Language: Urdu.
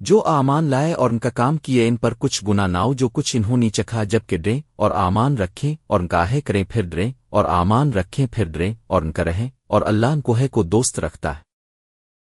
جو آمان لائے اور ان کا کام کیے ان پر کچھ گنا ناؤ جو کچھ انہوں نے چکھا جبکہ ڈریں اور آمان رکھیں اور ان کا ہے کریں پھر ڈریں اور آمان رکھیں پھر ڈریں اور ان کا رہیں اور اللہ ان کوہے کو دوست رکھتا ہے۔